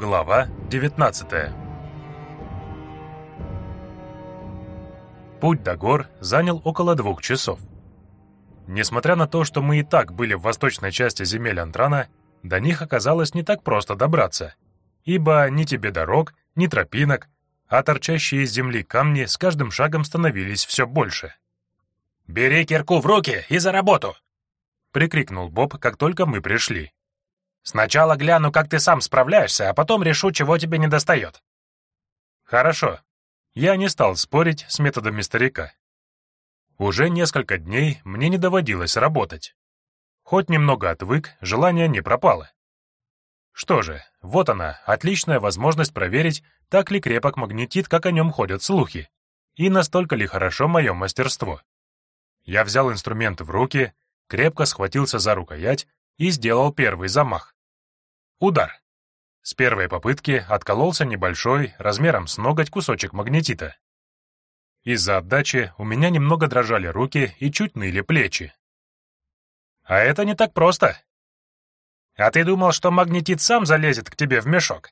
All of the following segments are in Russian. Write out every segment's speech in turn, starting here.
Глава 19 Путь до гор занял около двух часов. Несмотря на то, что мы и так были в восточной части земель Антрана, до них оказалось не так просто добраться, ибо ни тебе дорог, ни тропинок, а торчащие из земли камни с каждым шагом становились все больше. «Бери кирку в руки и за работу!» — прикрикнул Боб, как только мы пришли. «Сначала гляну, как ты сам справляешься, а потом решу, чего тебе недостает». «Хорошо». Я не стал спорить с методами старика. Уже несколько дней мне не доводилось работать. Хоть немного отвык, желание не пропало. Что же, вот она, отличная возможность проверить, так ли крепок магнетит, как о нем ходят слухи, и настолько ли хорошо мое мастерство. Я взял инструмент в руки, крепко схватился за рукоять и сделал первый замах. Удар. С первой попытки откололся небольшой, размером с ноготь кусочек магнетита. Из-за отдачи у меня немного дрожали руки и чуть ныли плечи. А это не так просто. А ты думал, что магнетит сам залезет к тебе в мешок?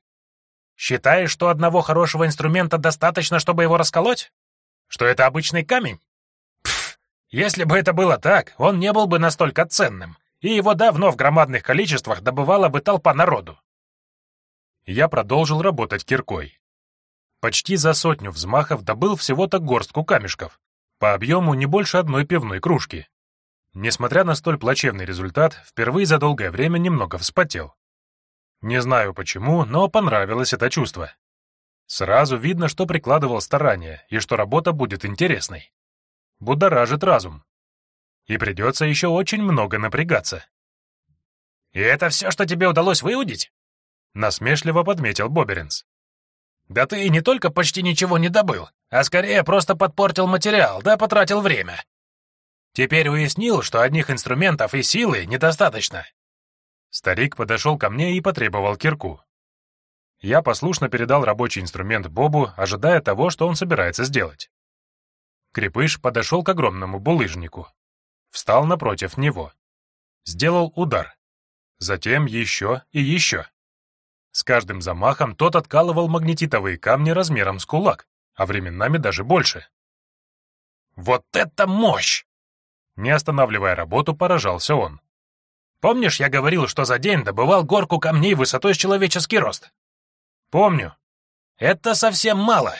Считаешь, что одного хорошего инструмента достаточно, чтобы его расколоть? Что это обычный камень? Пф, если бы это было так, он не был бы настолько ценным, и его давно в громадных количествах добывала бы толпа народу. Я продолжил работать киркой. Почти за сотню взмахов добыл всего-то горстку камешков, по объему не больше одной пивной кружки. Несмотря на столь плачевный результат, впервые за долгое время немного вспотел. Не знаю почему, но понравилось это чувство. Сразу видно, что прикладывал старания и что работа будет интересной. Будоражит разум. И придется еще очень много напрягаться. «И это все, что тебе удалось выудить?» Насмешливо подметил Боберинс. «Да ты не только почти ничего не добыл, а скорее просто подпортил материал, да потратил время. Теперь уяснил, что одних инструментов и силы недостаточно. Старик подошел ко мне и потребовал кирку. Я послушно передал рабочий инструмент Бобу, ожидая того, что он собирается сделать. Крепыш подошел к огромному булыжнику. Встал напротив него. Сделал удар. Затем еще и еще. С каждым замахом тот откалывал магнетитовые камни размером с кулак, а временами даже больше. «Вот это мощь!» Не останавливая работу, поражался он. Помнишь, я говорил, что за день добывал горку камней высотой с человеческий рост? Помню. Это совсем мало.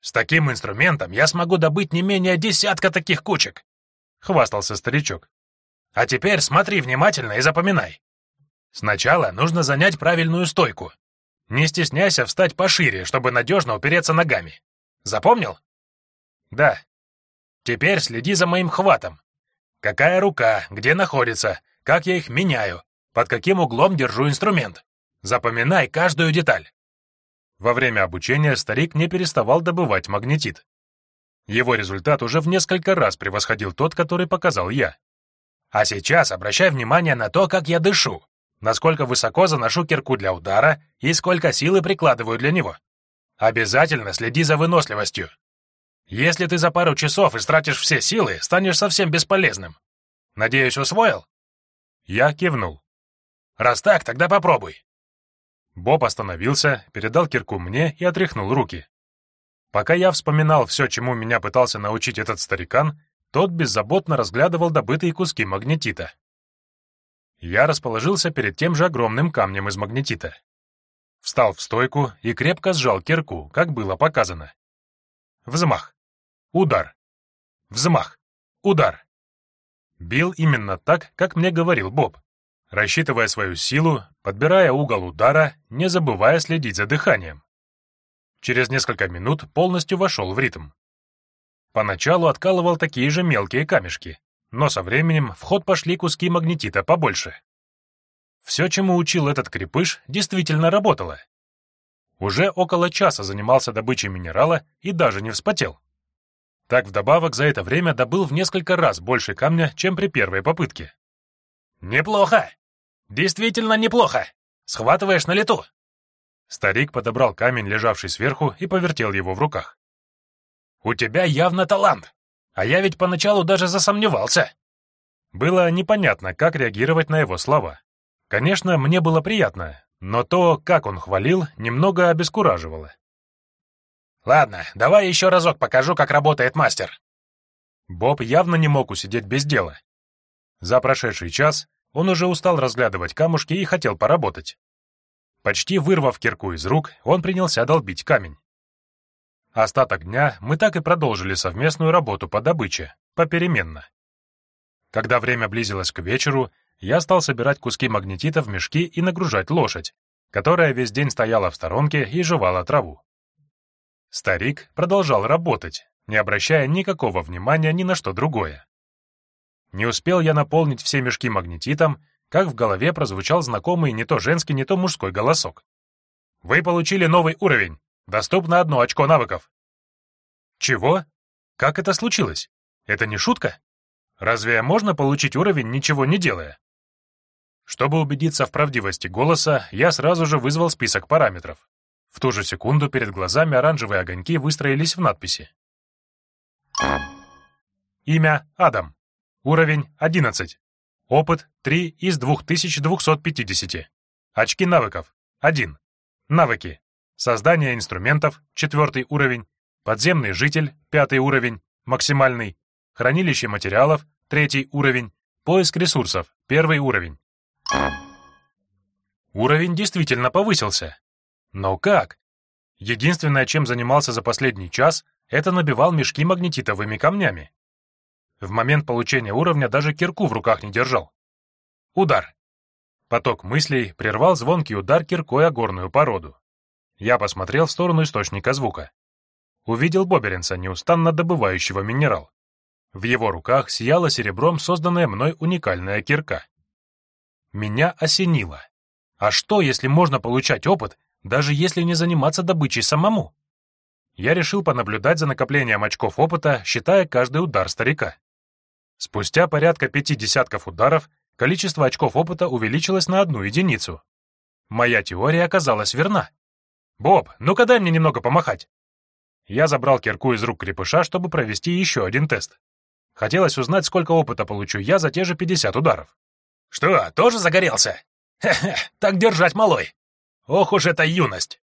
С таким инструментом я смогу добыть не менее десятка таких кучек, хвастался старичок. А теперь смотри внимательно и запоминай. Сначала нужно занять правильную стойку. Не стесняйся встать пошире, чтобы надежно упереться ногами. Запомнил? Да. Теперь следи за моим хватом. Какая рука, где находится, как я их меняю, под каким углом держу инструмент. Запоминай каждую деталь. Во время обучения старик не переставал добывать магнетит. Его результат уже в несколько раз превосходил тот, который показал я. А сейчас обращай внимание на то, как я дышу, насколько высоко заношу кирку для удара и сколько силы прикладываю для него. Обязательно следи за выносливостью. Если ты за пару часов истратишь все силы, станешь совсем бесполезным. Надеюсь, усвоил? Я кивнул. «Раз так, тогда попробуй». Боб остановился, передал кирку мне и отряхнул руки. Пока я вспоминал все, чему меня пытался научить этот старикан, тот беззаботно разглядывал добытые куски магнетита. Я расположился перед тем же огромным камнем из магнетита. Встал в стойку и крепко сжал кирку, как было показано. Взмах. Удар. Взмах. Удар. Бил именно так, как мне говорил Боб, рассчитывая свою силу, подбирая угол удара, не забывая следить за дыханием. Через несколько минут полностью вошел в ритм. Поначалу откалывал такие же мелкие камешки, но со временем в ход пошли куски магнетита побольше. Все, чему учил этот крепыш, действительно работало. Уже около часа занимался добычей минерала и даже не вспотел. Так вдобавок за это время добыл в несколько раз больше камня, чем при первой попытке. «Неплохо! Действительно неплохо! Схватываешь на лету!» Старик подобрал камень, лежавший сверху, и повертел его в руках. «У тебя явно талант, а я ведь поначалу даже засомневался». Было непонятно, как реагировать на его слова. Конечно, мне было приятно, Но то, как он хвалил, немного обескураживало. «Ладно, давай еще разок покажу, как работает мастер». Боб явно не мог усидеть без дела. За прошедший час он уже устал разглядывать камушки и хотел поработать. Почти вырвав кирку из рук, он принялся долбить камень. Остаток дня мы так и продолжили совместную работу по добыче, попеременно. Когда время близилось к вечеру, я стал собирать куски магнетита в мешки и нагружать лошадь, которая весь день стояла в сторонке и жевала траву. Старик продолжал работать, не обращая никакого внимания ни на что другое. Не успел я наполнить все мешки магнетитом, как в голове прозвучал знакомый не то женский, не то мужской голосок. «Вы получили новый уровень. Доступно одно очко навыков». «Чего? Как это случилось? Это не шутка? Разве можно получить уровень, ничего не делая?» Чтобы убедиться в правдивости голоса, я сразу же вызвал список параметров. В ту же секунду перед глазами оранжевые огоньки выстроились в надписи. Имя — Адам. Уровень — 11. Опыт — 3 из 2250. Очки навыков — 1. Навыки. Создание инструментов — 4 уровень. Подземный житель — 5 уровень, максимальный. Хранилище материалов — 3 уровень. Поиск ресурсов — 1 уровень. Уровень действительно повысился. Но как? Единственное, чем занимался за последний час, это набивал мешки магнетитовыми камнями. В момент получения уровня даже кирку в руках не держал. Удар. Поток мыслей прервал звонкий удар киркой о горную породу. Я посмотрел в сторону источника звука. Увидел Боберинса, неустанно добывающего минерал. В его руках сияла серебром созданная мной уникальная кирка. Меня осенило. А что, если можно получать опыт, даже если не заниматься добычей самому? Я решил понаблюдать за накоплением очков опыта, считая каждый удар старика. Спустя порядка пяти десятков ударов количество очков опыта увеличилось на одну единицу. Моя теория оказалась верна. «Боб, ну-ка дай мне немного помахать!» Я забрал кирку из рук крепыша, чтобы провести еще один тест. Хотелось узнать, сколько опыта получу я за те же 50 ударов. «Что, тоже загорелся? Хе-хе, так держать, малой! Ох уж эта юность!»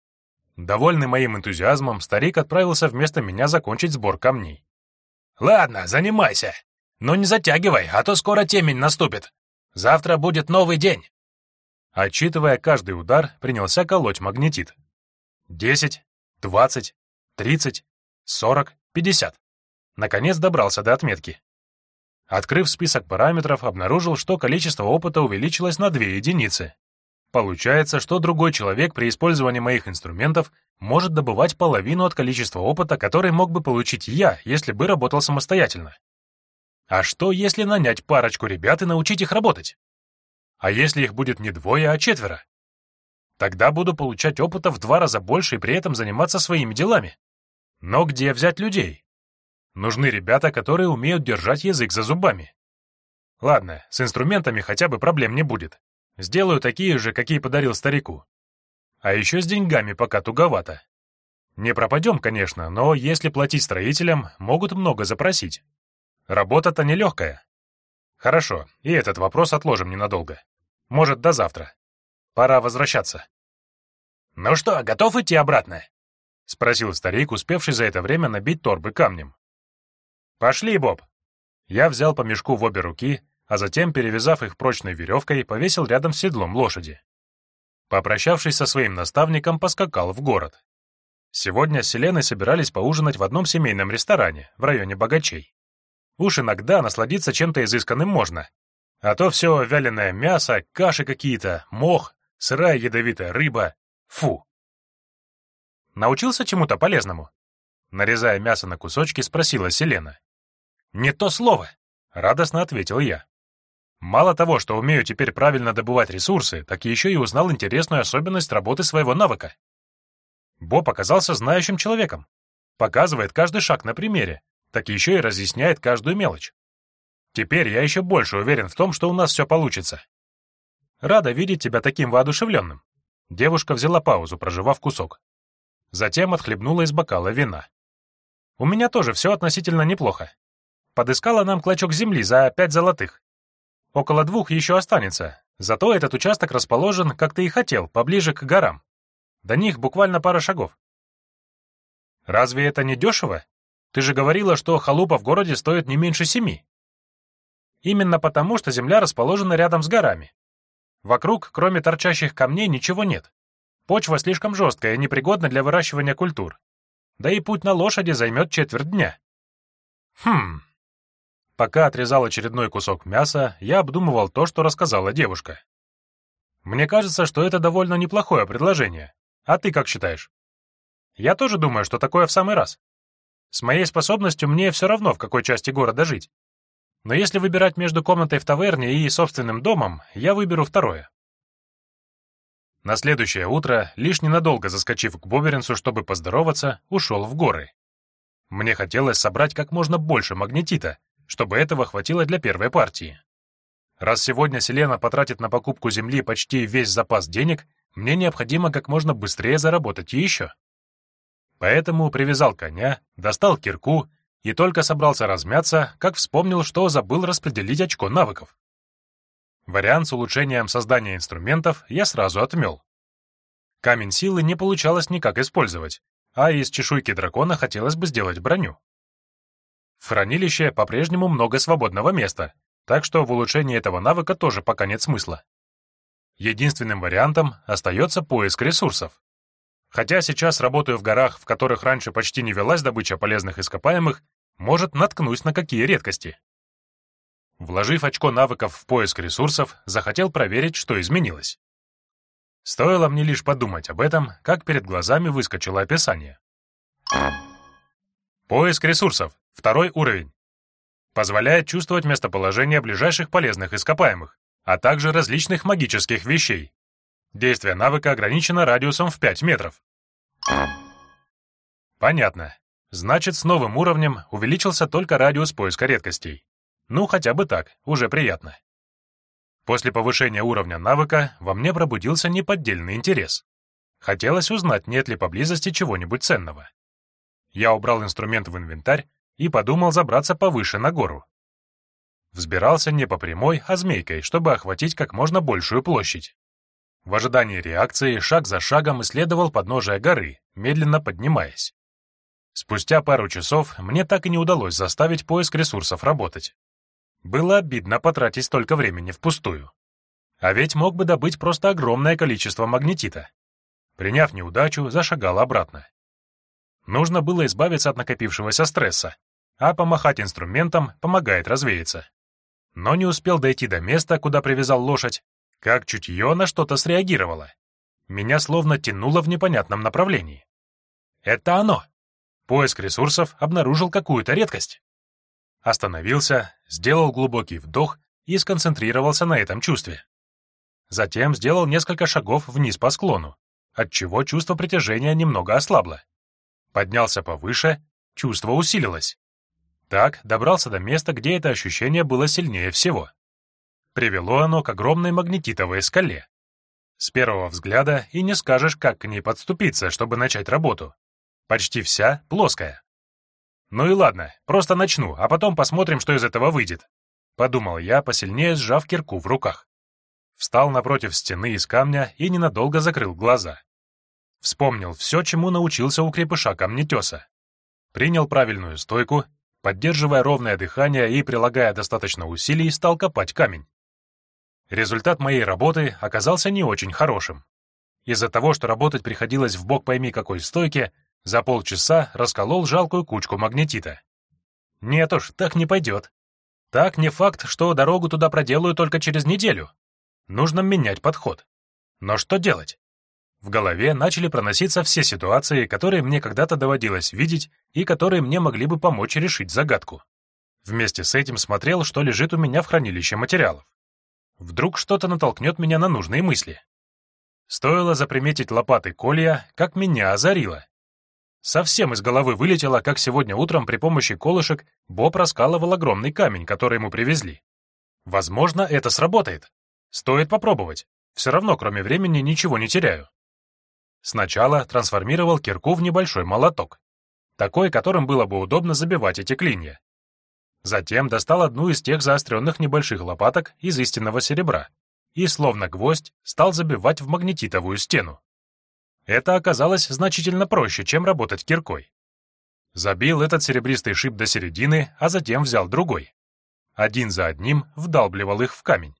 Довольный моим энтузиазмом, старик отправился вместо меня закончить сбор камней. «Ладно, занимайся. Но не затягивай, а то скоро темень наступит. Завтра будет новый день. Отчитывая каждый удар, принялся колоть магнетит. Десять, двадцать, тридцать, сорок, пятьдесят. Наконец добрался до отметки. Открыв список параметров, обнаружил, что количество опыта увеличилось на две единицы. Получается, что другой человек при использовании моих инструментов может добывать половину от количества опыта, который мог бы получить я, если бы работал самостоятельно. А что, если нанять парочку ребят и научить их работать? А если их будет не двое, а четверо? Тогда буду получать опыта в два раза больше и при этом заниматься своими делами. Но где взять людей? Нужны ребята, которые умеют держать язык за зубами. Ладно, с инструментами хотя бы проблем не будет. Сделаю такие же, какие подарил старику. А еще с деньгами пока туговато. Не пропадем, конечно, но если платить строителям, могут много запросить. Работа-то нелегкая. Хорошо, и этот вопрос отложим ненадолго. Может, до завтра. Пора возвращаться. «Ну что, готов идти обратно?» — спросил старик, успевший за это время набить торбы камнем. «Пошли, Боб!» Я взял по мешку в обе руки, а затем, перевязав их прочной веревкой, повесил рядом с седлом лошади. Попрощавшись со своим наставником, поскакал в город. Сегодня с Селеной собирались поужинать в одном семейном ресторане в районе богачей. Уж иногда насладиться чем-то изысканным можно. А то все вяленое мясо, каши какие-то, мох, сырая ядовитая рыба. Фу. Научился чему-то полезному? Нарезая мясо на кусочки, спросила Селена. «Не то слово!» — радостно ответил я. Мало того, что умею теперь правильно добывать ресурсы, так еще и узнал интересную особенность работы своего навыка. Боб оказался знающим человеком. Показывает каждый шаг на примере, так еще и разъясняет каждую мелочь. Теперь я еще больше уверен в том, что у нас все получится. Рада видеть тебя таким воодушевленным. Девушка взяла паузу, проживав кусок. Затем отхлебнула из бокала вина. У меня тоже все относительно неплохо. Подыскала нам клочок земли за пять золотых. Около двух еще останется. Зато этот участок расположен, как ты и хотел, поближе к горам. До них буквально пара шагов. Разве это не дешево? Ты же говорила, что халупа в городе стоит не меньше семи. Именно потому, что земля расположена рядом с горами. Вокруг, кроме торчащих камней, ничего нет. Почва слишком жесткая и непригодна для выращивания культур. Да и путь на лошади займет четверть дня. Хм. Пока отрезал очередной кусок мяса, я обдумывал то, что рассказала девушка. Мне кажется, что это довольно неплохое предложение. А ты как считаешь? Я тоже думаю, что такое в самый раз. С моей способностью мне все равно, в какой части города жить. Но если выбирать между комнатой в таверне и собственным домом, я выберу второе. На следующее утро, лишь ненадолго заскочив к Боберинсу, чтобы поздороваться, ушел в горы. Мне хотелось собрать как можно больше магнетита, чтобы этого хватило для первой партии. Раз сегодня Селена потратит на покупку земли почти весь запас денег, мне необходимо как можно быстрее заработать еще. Поэтому привязал коня, достал кирку и только собрался размяться, как вспомнил, что забыл распределить очко навыков. Вариант с улучшением создания инструментов я сразу отмел. Камень силы не получалось никак использовать, а из чешуйки дракона хотелось бы сделать броню. В хранилище по-прежнему много свободного места, так что в улучшении этого навыка тоже пока нет смысла. Единственным вариантом остается поиск ресурсов. Хотя сейчас работаю в горах, в которых раньше почти не велась добыча полезных ископаемых, может, наткнусь на какие редкости. Вложив очко навыков в поиск ресурсов, захотел проверить, что изменилось. Стоило мне лишь подумать об этом, как перед глазами выскочило описание. Поиск ресурсов. Второй уровень. Позволяет чувствовать местоположение ближайших полезных ископаемых, а также различных магических вещей, Действие навыка ограничено радиусом в 5 метров. Понятно. Значит, с новым уровнем увеличился только радиус поиска редкостей. Ну, хотя бы так, уже приятно. После повышения уровня навыка во мне пробудился неподдельный интерес. Хотелось узнать, нет ли поблизости чего-нибудь ценного. Я убрал инструмент в инвентарь и подумал забраться повыше на гору. Взбирался не по прямой, а змейкой, чтобы охватить как можно большую площадь. В ожидании реакции шаг за шагом исследовал подножие горы, медленно поднимаясь. Спустя пару часов мне так и не удалось заставить поиск ресурсов работать. Было обидно потратить столько времени впустую. А ведь мог бы добыть просто огромное количество магнетита. Приняв неудачу, зашагал обратно. Нужно было избавиться от накопившегося стресса, а помахать инструментом помогает развеяться. Но не успел дойти до места, куда привязал лошадь, как чутье на что-то среагировало. Меня словно тянуло в непонятном направлении. Это оно. Поиск ресурсов обнаружил какую-то редкость. Остановился, сделал глубокий вдох и сконцентрировался на этом чувстве. Затем сделал несколько шагов вниз по склону, отчего чувство притяжения немного ослабло. Поднялся повыше, чувство усилилось. Так добрался до места, где это ощущение было сильнее всего. Привело оно к огромной магнетитовой скале. С первого взгляда и не скажешь, как к ней подступиться, чтобы начать работу. Почти вся плоская. Ну и ладно, просто начну, а потом посмотрим, что из этого выйдет. Подумал я, посильнее сжав кирку в руках. Встал напротив стены из камня и ненадолго закрыл глаза. Вспомнил все, чему научился у крепыша камнетеса. Принял правильную стойку, поддерживая ровное дыхание и прилагая достаточно усилий, стал копать камень. Результат моей работы оказался не очень хорошим. Из-за того, что работать приходилось в бок пойми какой стойке, за полчаса расколол жалкую кучку магнетита. Нет уж, так не пойдет. Так не факт, что дорогу туда проделаю только через неделю. Нужно менять подход. Но что делать? В голове начали проноситься все ситуации, которые мне когда-то доводилось видеть и которые мне могли бы помочь решить загадку. Вместе с этим смотрел, что лежит у меня в хранилище материалов. Вдруг что-то натолкнет меня на нужные мысли. Стоило заприметить лопаты колья, как меня озарило. Совсем из головы вылетело, как сегодня утром при помощи колышек Боб раскалывал огромный камень, который ему привезли. Возможно, это сработает. Стоит попробовать. Все равно, кроме времени, ничего не теряю. Сначала трансформировал кирку в небольшой молоток. Такой, которым было бы удобно забивать эти клинья. Затем достал одну из тех заостренных небольших лопаток из истинного серебра и, словно гвоздь, стал забивать в магнетитовую стену. Это оказалось значительно проще, чем работать киркой. Забил этот серебристый шип до середины, а затем взял другой. Один за одним вдалбливал их в камень.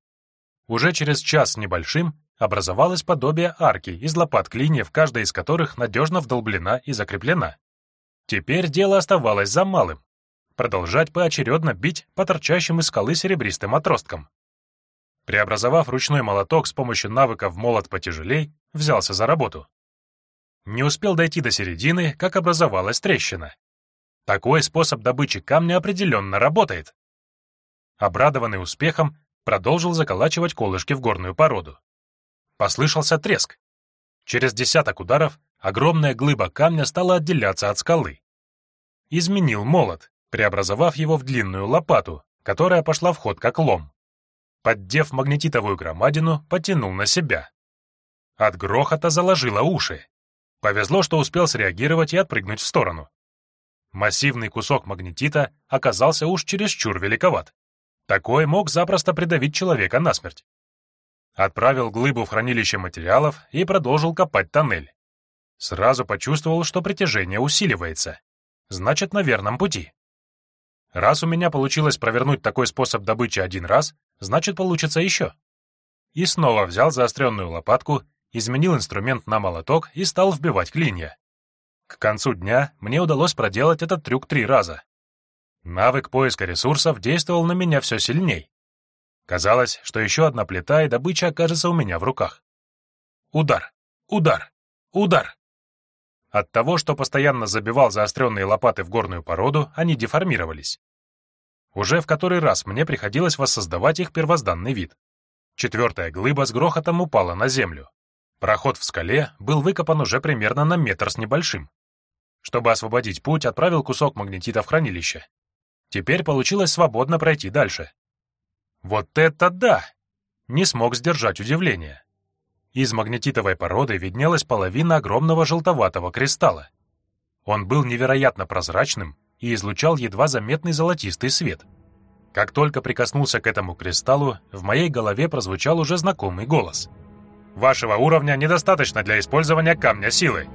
Уже через час с небольшим образовалось подобие арки из лопат клиньев, каждая из которых надежно вдолблена и закреплена. Теперь дело оставалось за малым — продолжать поочередно бить по торчащим из скалы серебристым отросткам. Преобразовав ручной молоток с помощью навыков молот потяжелей, взялся за работу. Не успел дойти до середины, как образовалась трещина. Такой способ добычи камня определенно работает. Обрадованный успехом, продолжил заколачивать колышки в горную породу. Послышался треск. Через десяток ударов огромная глыба камня стала отделяться от скалы. Изменил молот, преобразовав его в длинную лопату, которая пошла в ход как лом. Поддев магнетитовую громадину, потянул на себя. От грохота заложило уши. Повезло, что успел среагировать и отпрыгнуть в сторону. Массивный кусок магнетита оказался уж чересчур великоват. Такой мог запросто придавить человека насмерть. Отправил глыбу в хранилище материалов и продолжил копать тоннель. Сразу почувствовал, что притяжение усиливается. Значит, на верном пути. Раз у меня получилось провернуть такой способ добычи один раз, значит, получится еще. И снова взял заостренную лопатку, изменил инструмент на молоток и стал вбивать клинья. К концу дня мне удалось проделать этот трюк три раза. Навык поиска ресурсов действовал на меня все сильней. Казалось, что еще одна плита и добыча окажется у меня в руках. Удар, удар, удар. От того, что постоянно забивал заостренные лопаты в горную породу, они деформировались. Уже в который раз мне приходилось воссоздавать их первозданный вид. Четвертая глыба с грохотом упала на землю. Проход в скале был выкопан уже примерно на метр с небольшим. Чтобы освободить путь, отправил кусок магнетита в хранилище. Теперь получилось свободно пройти дальше. Вот это да! Не смог сдержать удивление. Из магнетитовой породы виднелась половина огромного желтоватого кристалла. Он был невероятно прозрачным и излучал едва заметный золотистый свет. Как только прикоснулся к этому кристаллу, в моей голове прозвучал уже знакомый голос. «Вашего уровня недостаточно для использования камня силы.